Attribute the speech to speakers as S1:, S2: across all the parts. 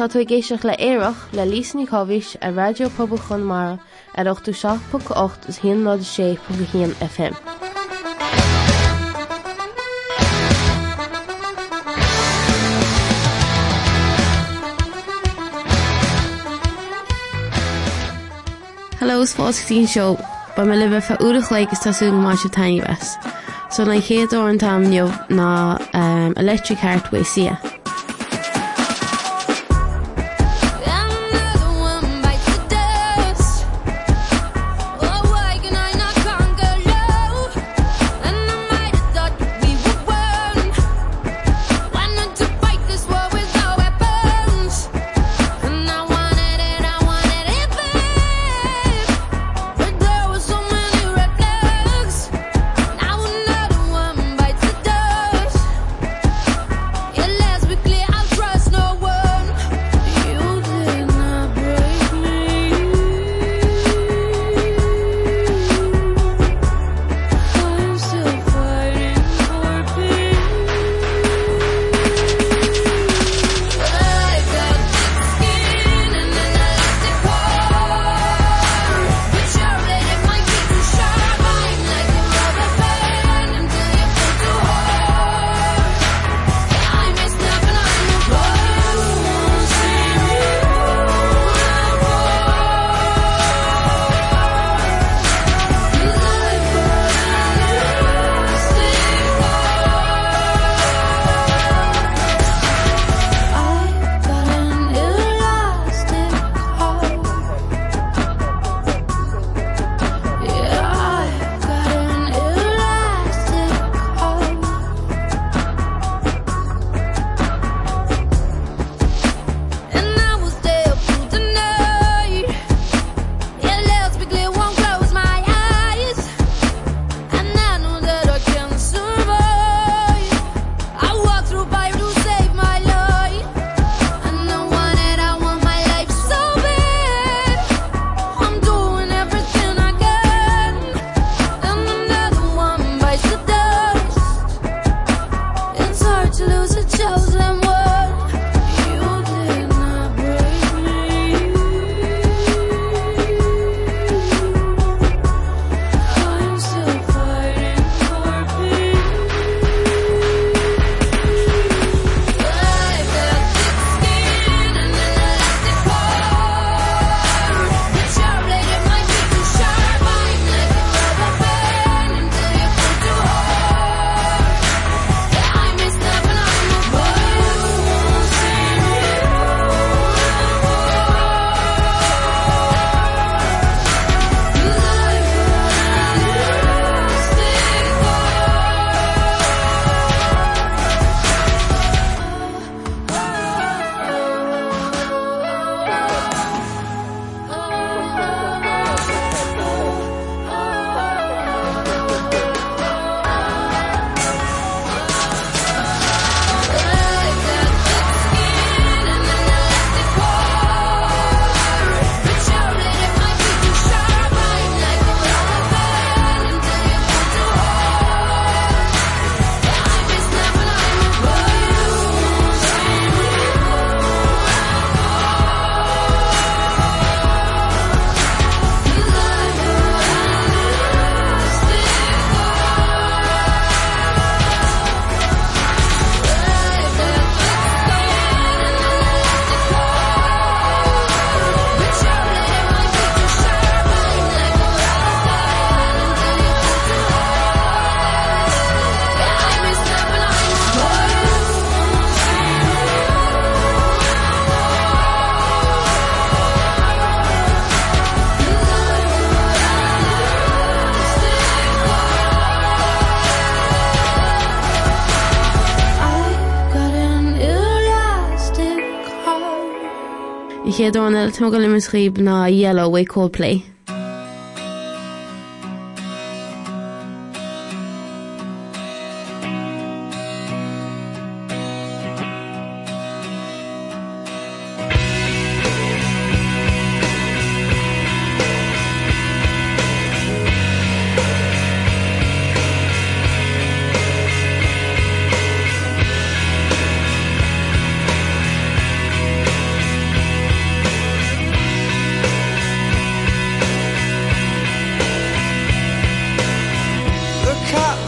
S1: Tá tú géisioach le éireach le lísní chohís a radiopabal chun mar ar 8ú 6.8 is hí ná sé pu hían FM. Hallós fátín seo ba me bheith fe údach le is tasú má se taine wes. So na chéad ó an tam neomh ná electric heart wa sia. Chéadúna tu go limas chríb na yellow way Coldplay.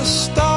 S2: stop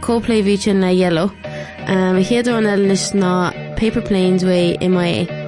S2: Coldplay sin na yellow. Um, héadú an elis ná Paper Planes Way MIA.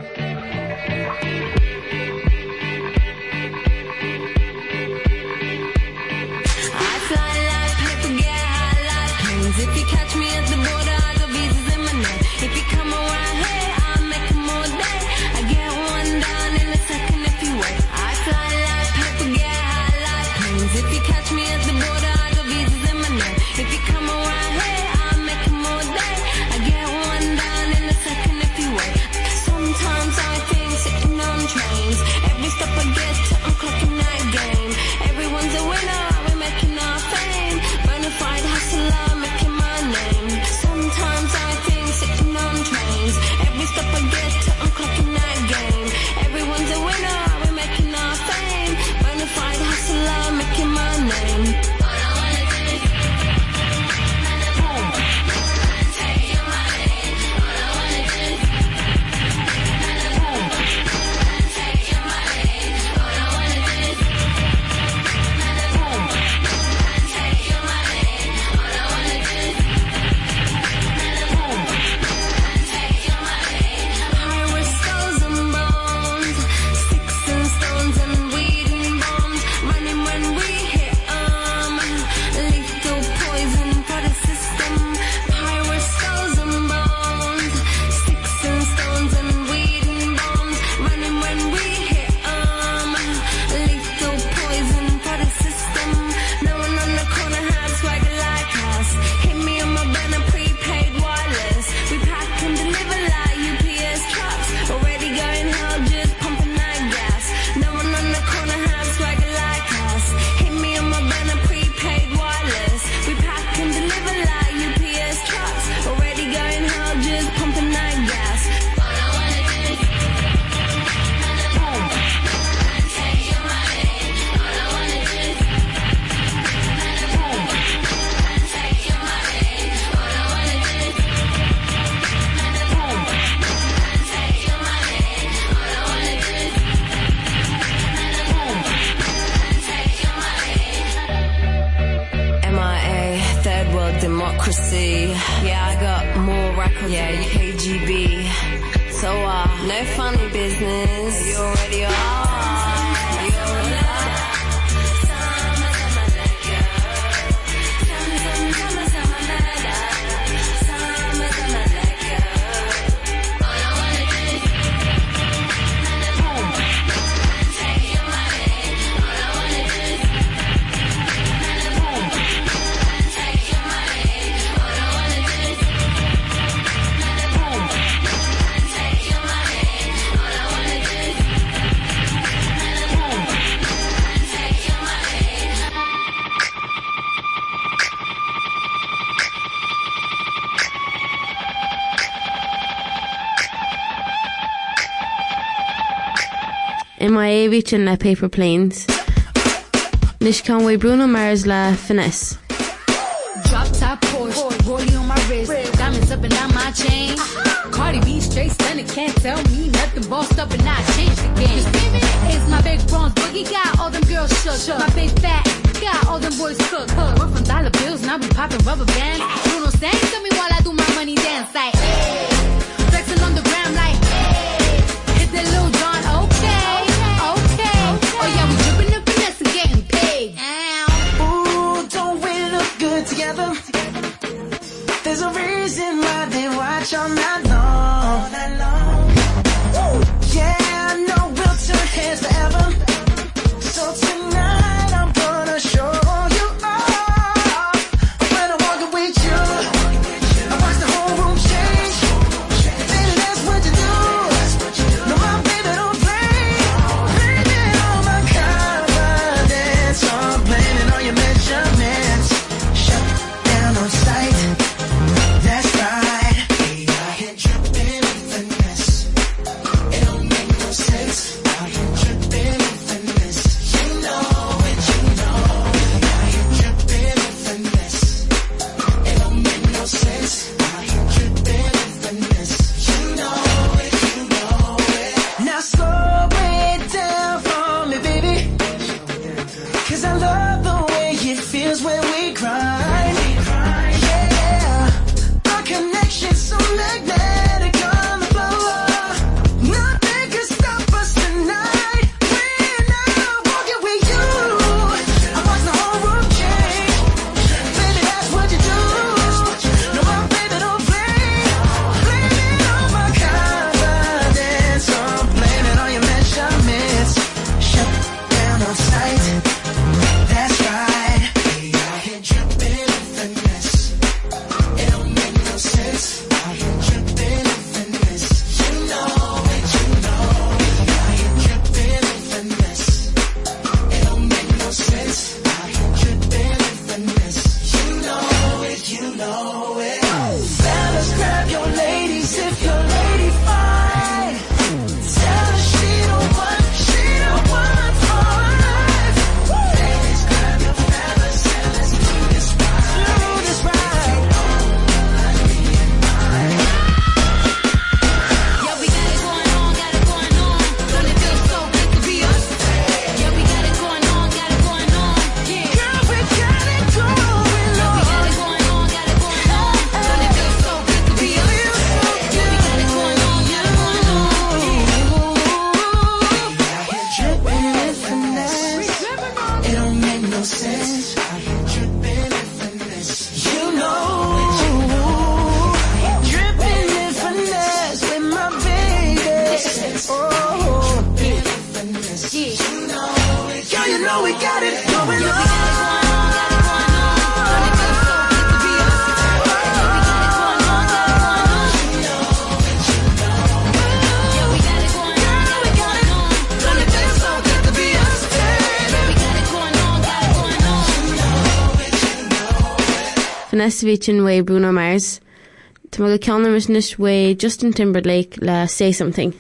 S3: i
S1: mai éhíin le paper planes. Nis kan wei Bruno Mars le finesse.
S4: Drop top Porsche, diamonds up and down my chain. Cardi B straight stunning can't tell me nothing bossed up and not changed the game. It's my big bronze boogie got all them girls shook. Shook. My big fat got all them boys cook cook we're from dollar bills and I'll be popping rubber band Bruno sang tell me while I do my money dance like flexing on
S5: I'm not fan SVin way
S1: Bruno Mars, Tá go ceanna mis way Justin Timberlake le say something.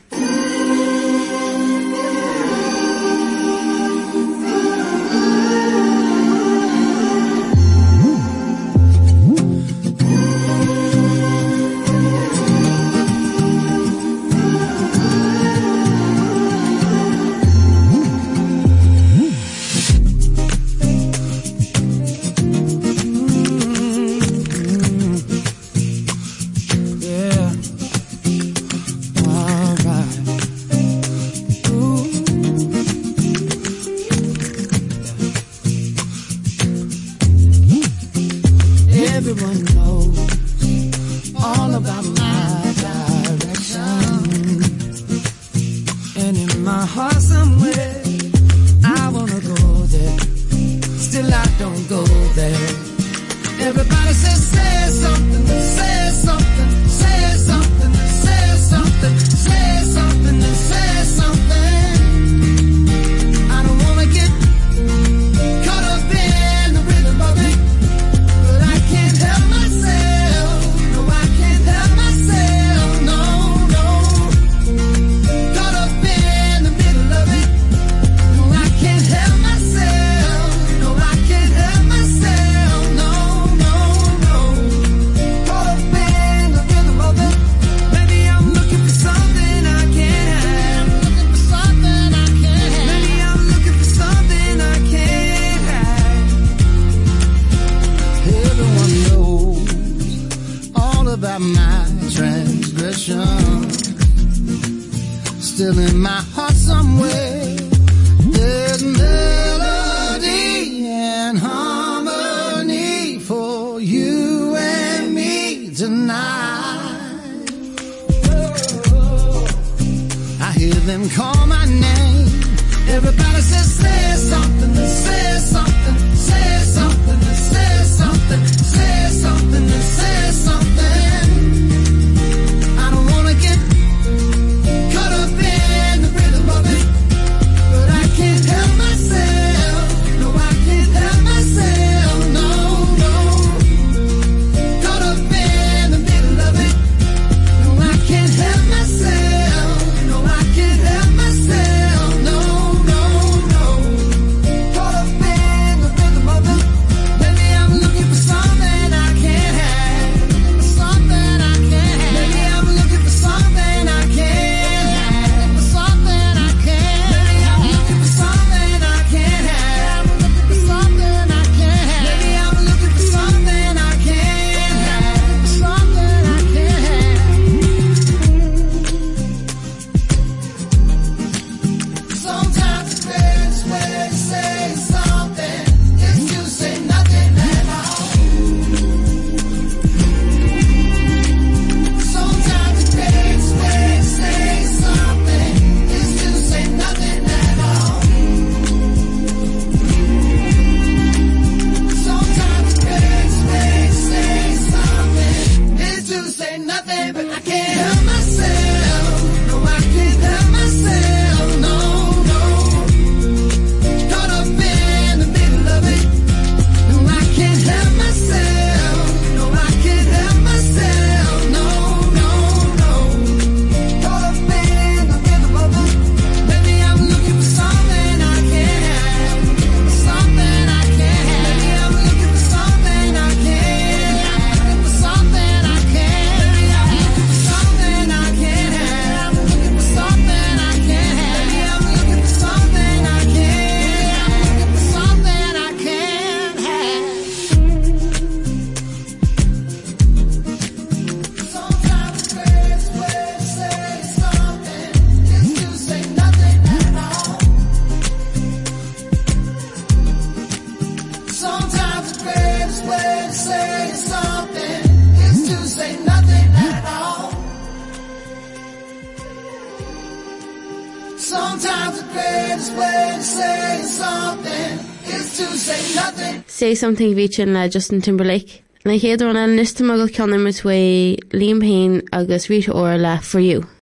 S1: Something ví sin le Justin Timberlake. Na héidir an an nista go ceannim is Liam Payne agus rí ó le for you.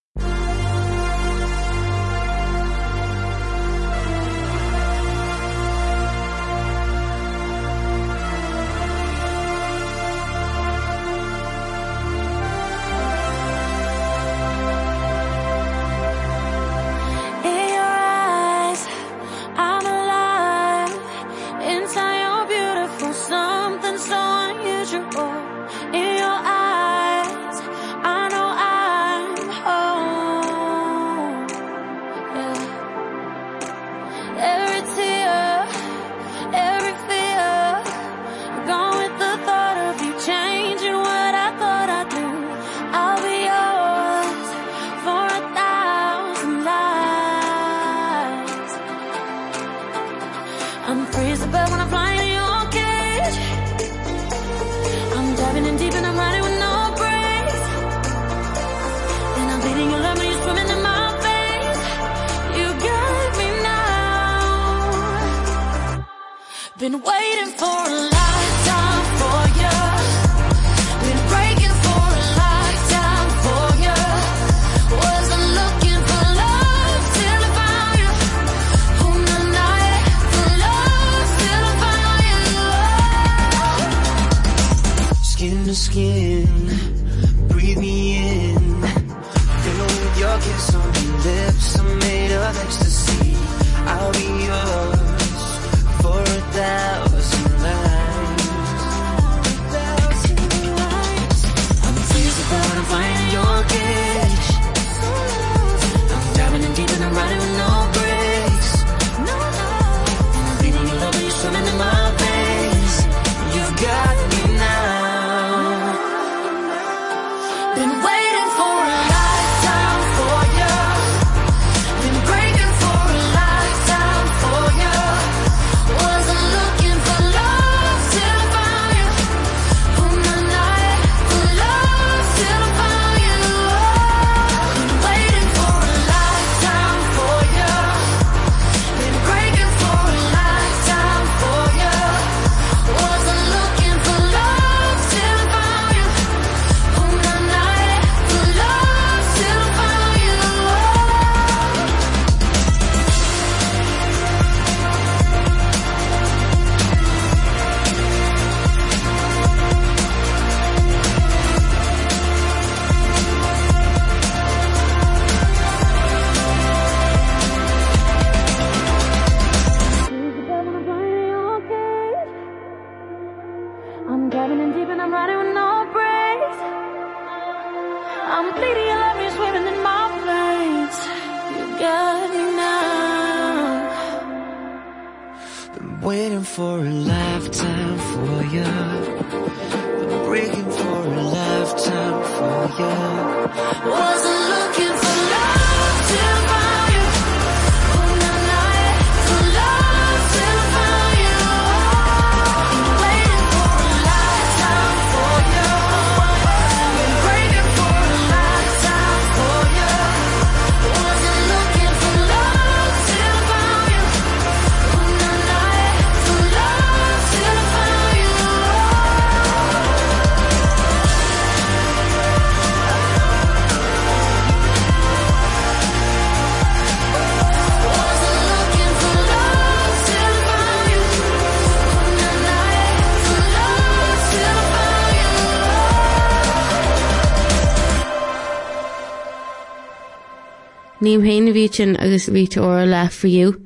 S3: Níim
S1: héana ví sin agus ví ó le you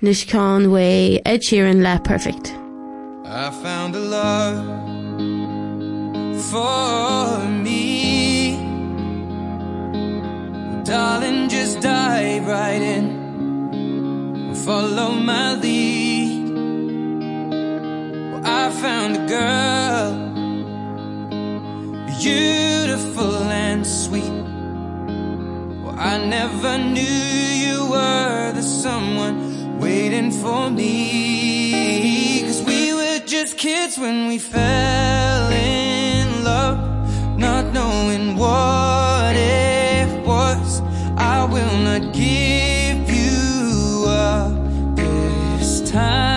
S1: nus way Ed Sheeran le perfect.
S6: I found a love for me. Darling just dive right in follow my lead. Well, I found a girl beautiful and sweet. I never knew you were the someone waiting for me. Cause we were just kids when we fell in love not knowing what it was. I will not give you up this time.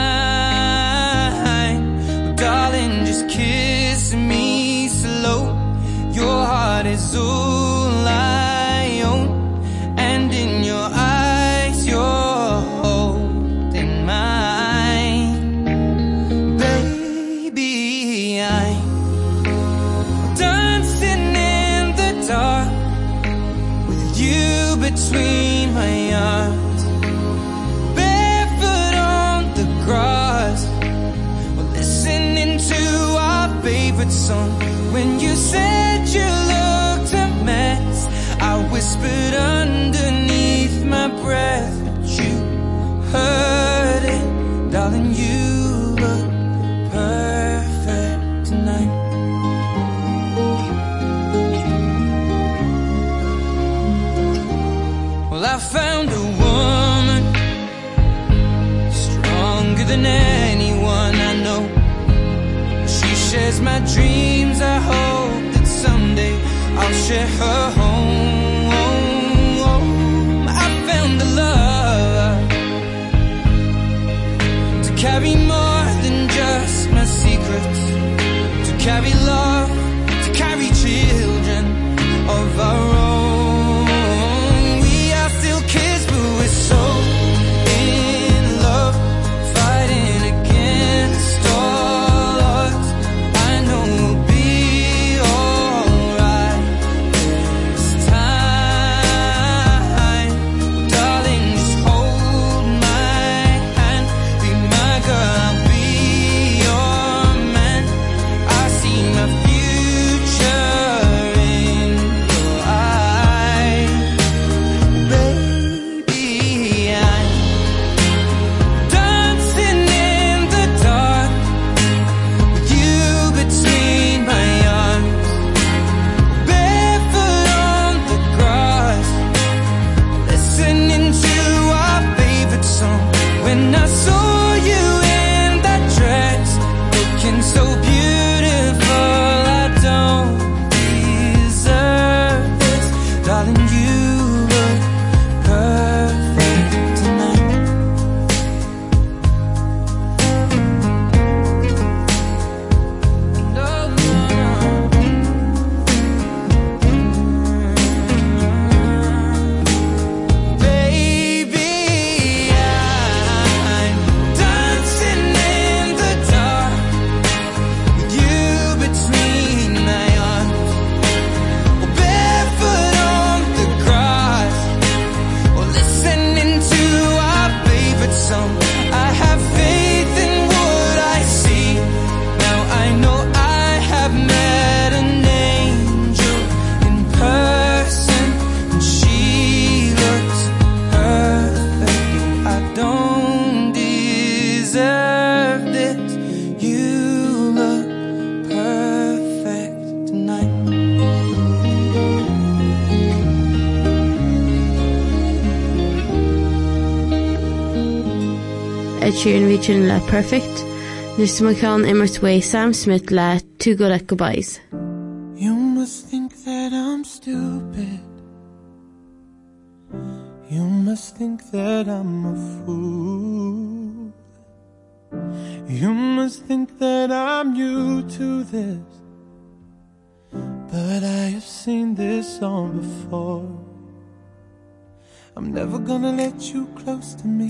S6: favorite song. When you said you looked a mess I whispered underneath my breath you heard my dreams. I hope that someday I'll share her home. I found the love to carry more than
S7: just my secrets to
S6: carry love Reaching le perfect. Nus mu cean immert way Sam Smith le tú go le goodbyes.
S8: You must think that I'm stupid. You must think that I'm a fool. You must think that I'm new to this. But I have seen this song before. I'm never gonna let you close to me,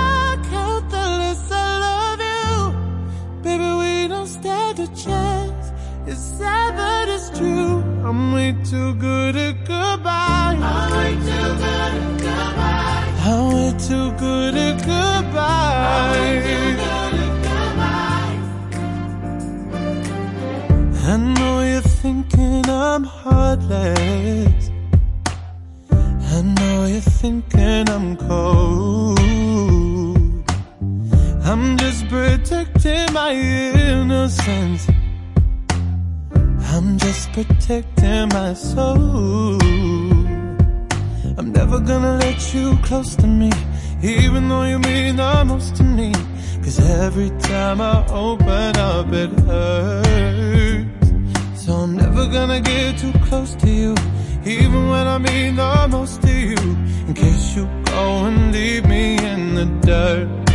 S8: a chance. It's sad, but it's true. I'm way too good at goodbye. I'm way too good at goodbye. I'm way too good at goodbye. I know you're thinking I'm heartless. I know you're thinking I'm cold. I'm just protecting my innocence. I'm just protecting my soul. I'm never gonna let you close to me, even though you mean the most to me. Cause every time I open up, it hurts. So I'm never gonna get too close to you, even when I mean the most to you. In case you go and leave me in the dirt.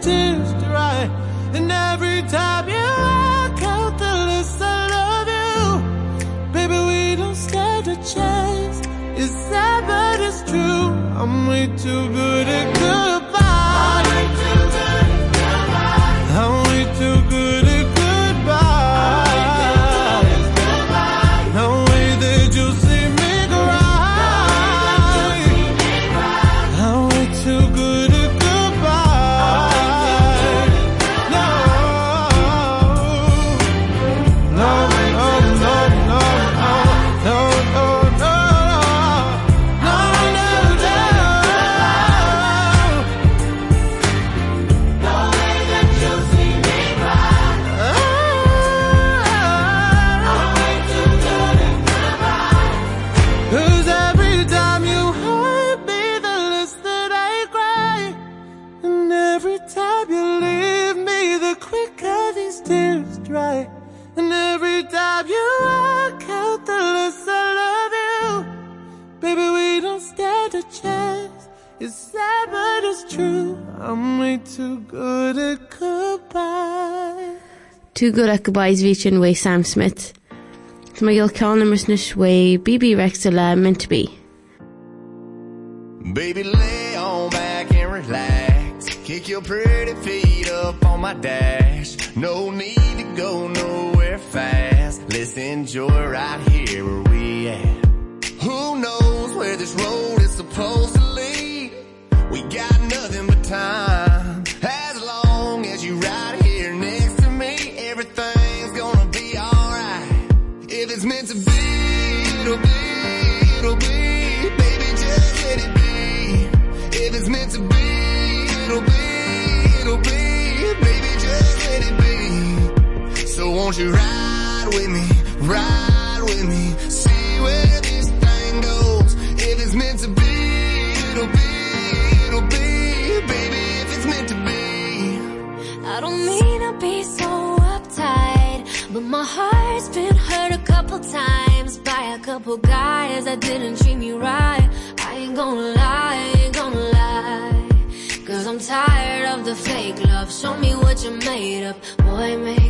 S8: Tears dry. And every time you out, the less I love you. Baby, we don't stand a chance. It's sad, but it's true. I'm way too good at Too good at
S9: goodbyes bhí sin way Sam Smith. Tá mai gil ceannamas na way BB Rex le meant to be.
S5: Baby, lay on back and relax. Kick your pretty feet up on my dash. No need to go nowhere fast. Let's enjoy right here where we at. Who knows where this road is supposed to lead? We got nothing but time. You ride with me, ride with me, see where this thing goes. If it's meant to be, it'll be, it'll be. Baby, if it's meant to be.
S1: I don't mean to be so uptight, but my heart's been hurt a couple times by a couple guys that didn't treat me right. I ain't gonna lie, ain't gonna lie. Cause I'm tired of the fake love. Show me what you're made of. Boy, make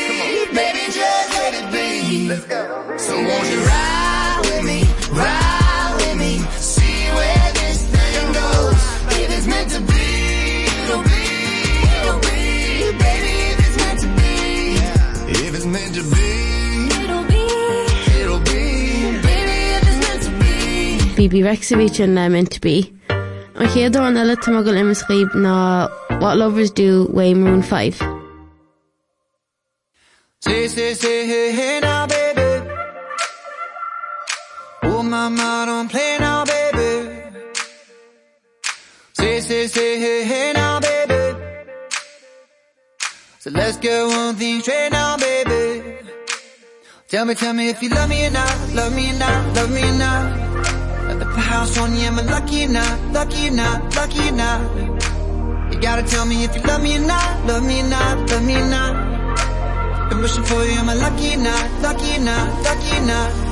S5: So won't you ride with me, ride with me, see where this thing goes.
S1: It's meant to be, it'll be, it'll be. Baby, if it's meant to be,
S5: meant to be,
S1: it'll be.
S5: it'll
S1: meant to be.
S9: A sin le meant to be. Chéadú an eile ná What Lovers Do way Maroon 5.
S3: Say, say, say, hey, hey now, baby. Oh, mama, don't play now, baby. Say, say, say, hey, hey now, baby. So let's get one thing straight now, baby. Tell me, tell me if you love me or not, love me or not, love me or not. At the house on you, am I lucky not, lucky not, lucky not? You gotta tell me if you love me or not, love me or not, love me or not. Wishing for you, I'm I lucky not, lucky not, lucky or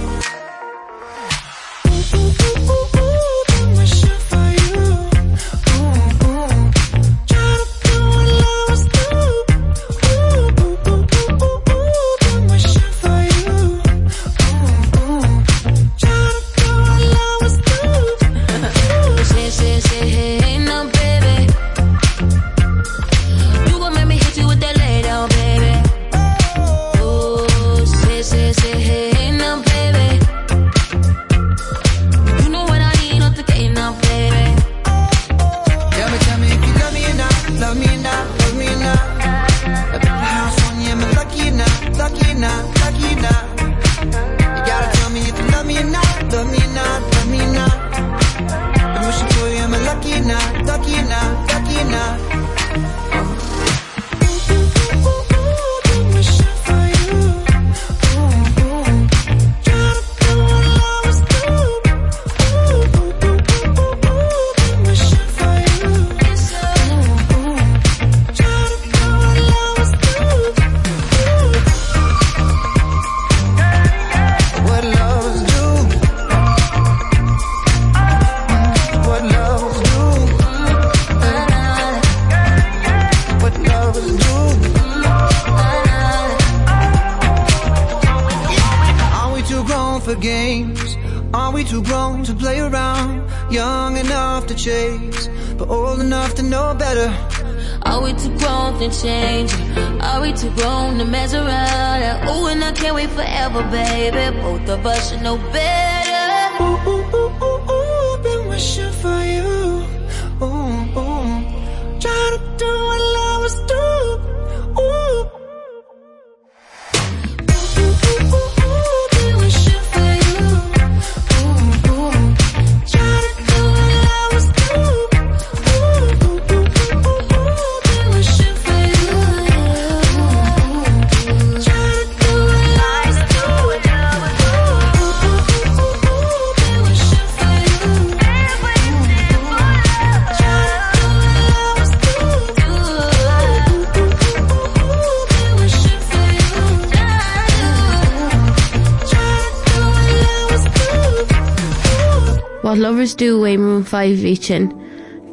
S9: agus dú éimrún 5 ví sin,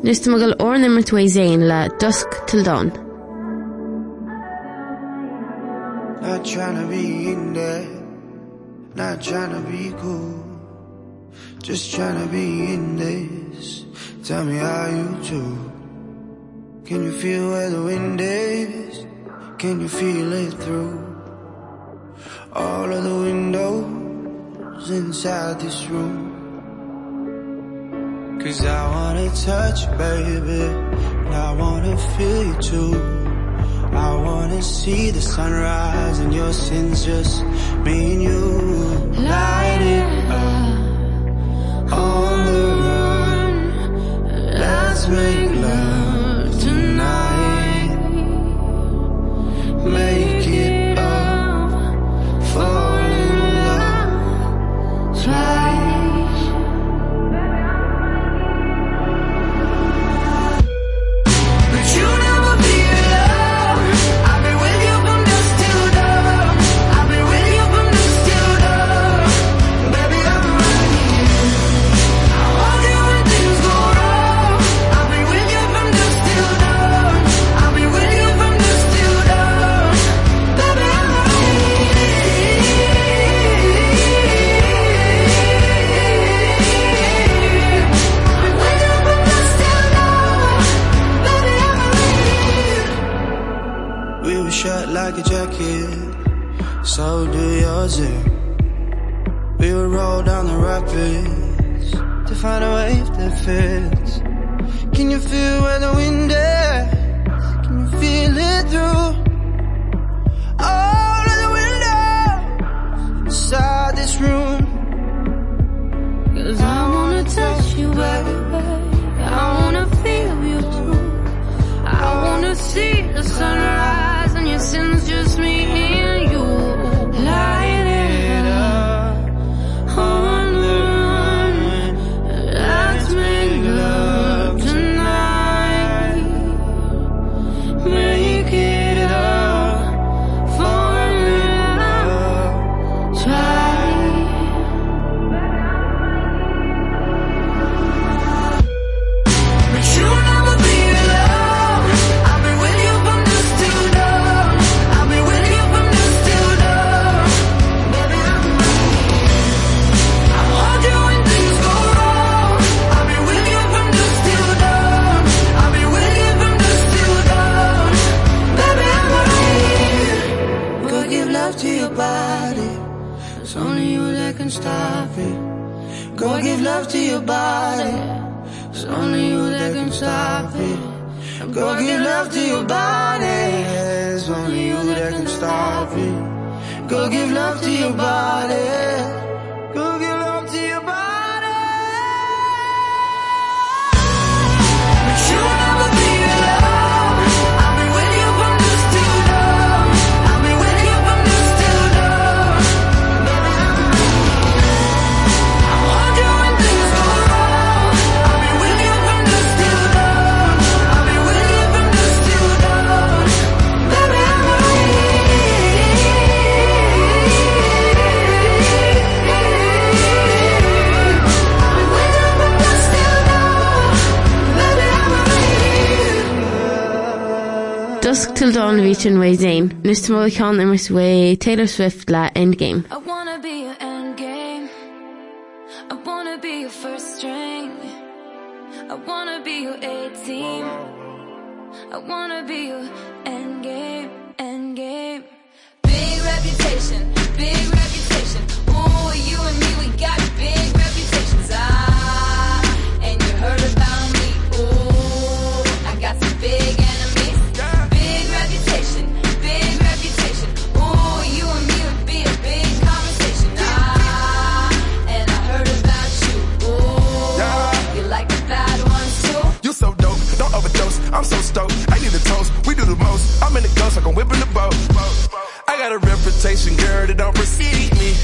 S9: nus tá go ornimmer tuéis éin le Dusk Till Dawn.
S5: Not trying to be in there not trying to be cool. Just trying to be in this. Tell me how you do. Can you feel where the wind is? Can you feel it through? All of the windows inside this room cause I wanna touch you, baby. And I wanna feel you too. I wanna see the sunrise and your sins just me you. Light it up on the run. Let's make love tonight. Make to find a wave that fits. Can you feel where the wind is? Can you feel it through all of the window inside this room?
S1: Cause I wanna touch you everywhere I wanna feel you. Too I wanna see the sunrise. your
S5: body Rachel Dawn
S9: reach in way Zayn, Mr. Molicon in Miss Way, Taylor Swift la Endgame.
S1: I wanna be your endgame.
S6: I wanna be your first string. I wanna be your A team I wanna be your endgame endgame. Big reputation big reputation. Oh you and me.
S10: Do the most. I'm in the ghost, like I'm whipping the boat. I got a reputation, girl, that don't precede me.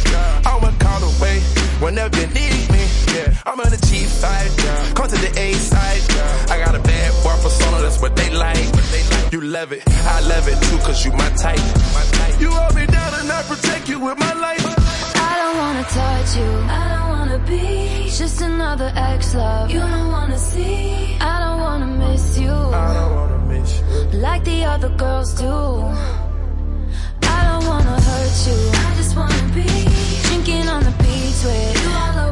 S10: I'm a call away whenever you need me. Yeah, I'm on the G side, come to the A side. I got a bad boy persona, that's what they like. You love it, I love it too, cause you my type. You hold me down and I protect you with my life.
S6: I don't wanna touch you. I don't wanna be just another ex love. You don't wanna see. I don't wanna miss you
S10: I don't wanna miss you.
S6: Like the other girls do. I don't wanna hurt you. I just wanna be drinking on the beach with you all over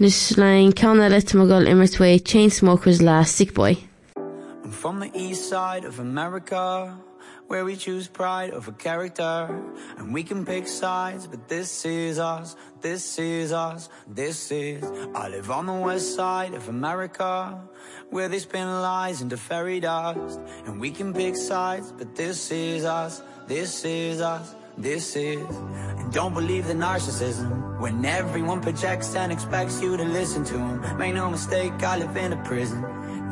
S9: Nus lein ceanna le mogul immert way Chainsmokers lá Sick Boy.
S11: I'm from the east side of America, where we choose pride over character. And we can pick sides, but this is us, this is us, this is. I live on the west side of America, where they spin lies into fairy dust. And we can pick sides, but this is us, this is us. This is, and don't believe the narcissism when everyone projects and expects you to listen to them. Make no mistake, I live in a prison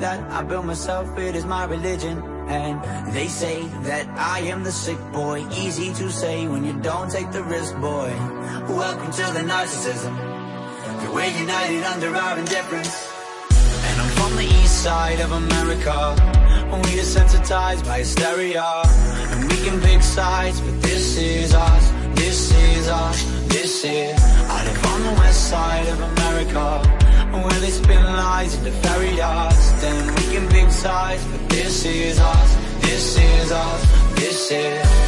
S11: that I built myself, it is my religion. And they say that I am the sick boy. Easy to say when you don't take the risk, boy. Welcome to the narcissism. that We're united under our indifference. And I'm from the east side of America. We desensitized by hysteria. And we can pick sides, but this is us. This is us. this is. I live on the west side of America, where they spin lies into fairy dust. Then we can pick sides, but this is us, this is us, this is. Don't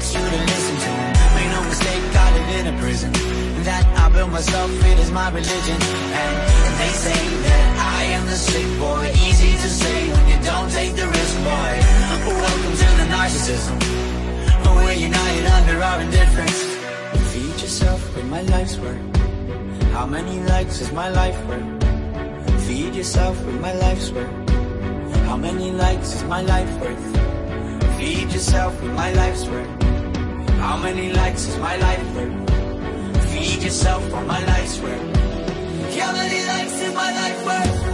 S11: expects you to listen to them. Make no mistake, I live in a prison. That I built myself, it is my religion. And, they say that I am the sick boy. Easy to say when you don't take the risk, boy. Welcome to the narcissism. We're united under our indifference. Feed yourself with my life's work. How many likes is my life worth? Feed yourself with my life's work. How many likes is my life worth? Feed yourself with my life's worth. How many likes is my life worth? Feed yourself with my life's worth. How many likes is my life worth?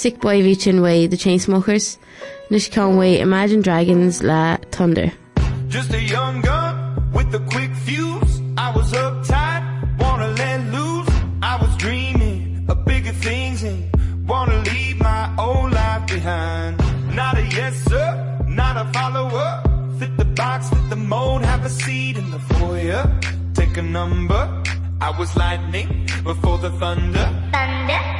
S11: Sick Boy
S9: bhí sin way the Chainsmokers, Nish Conway Imagine Dragons la Thunder.
S2: Just a young gun with a quick fuse. I was uptight, wanna let loose. I was dreaming of bigger things and wanna leave my old life behind. Not a yes sir, not a follower. Fit the box, fit the mold, have a seat in the foyer. Take a number. I was lightning before the thunder.
S12: Thunder, thunder,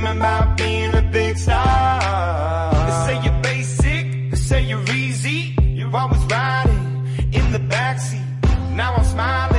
S2: Dreaming about being a big star. They say you're basic, they say you're easy. You're always riding in the backseat. Now I'm smiling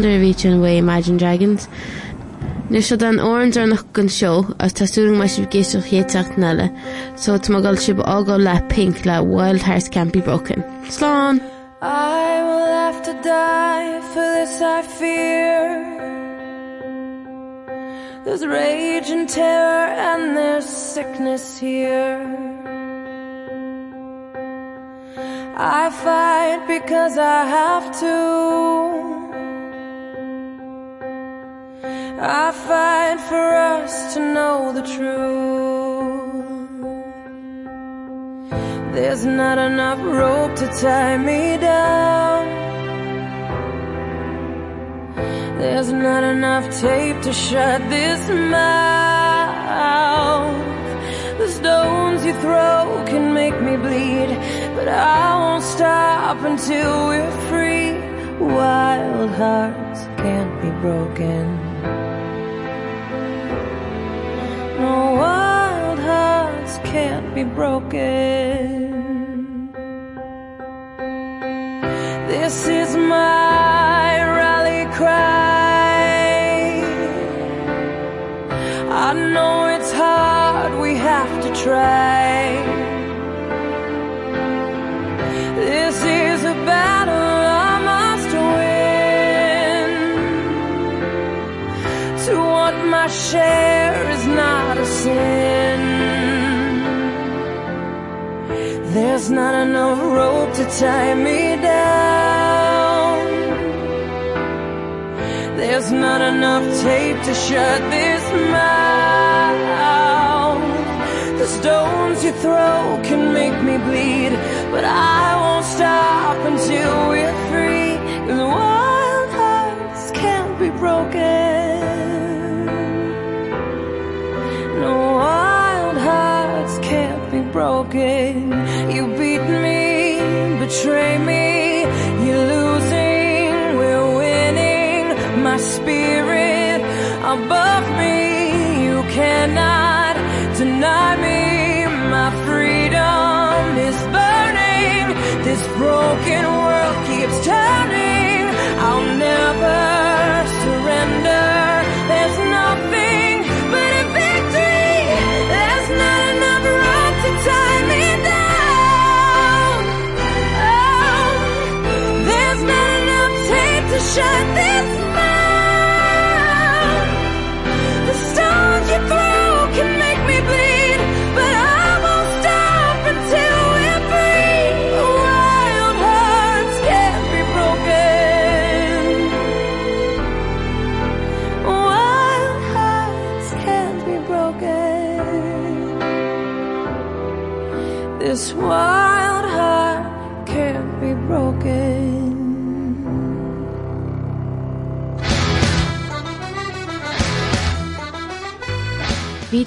S1: chundar a bhí an way Imagine Dragons. Nu se den orans ar nach gon seo as tasúing mai si géisteach héteach nelle, so tá gal si ágá le pink le Wild Be Broken. Slán!
S13: I will have to die for this I fear There's rage and terror and there's sickness here I fight because I have to I fight for us to know the truth. There's not enough rope to tie me down. There's not enough tape to shut this mouth. The stones you throw can make me bleed But I won't stop until we're free. Wild hearts can't be broken No wild hearts can't be broken. This is my rally cry. I know it's hard we have to try share is not a sin. There's not enough rope to tie me down. There's not enough tape to shut this mouth. The stones you throw can make me bleed But I won't stop until we're free broken. You beat me, betray me. You're losing, we're winning. My spirit above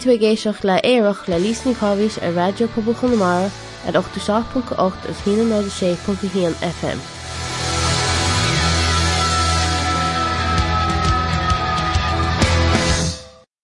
S1: Tú géisioach le éireach le lísní chohís ar radio poblbal chunamara at 8.8 is hí sé.hían FM.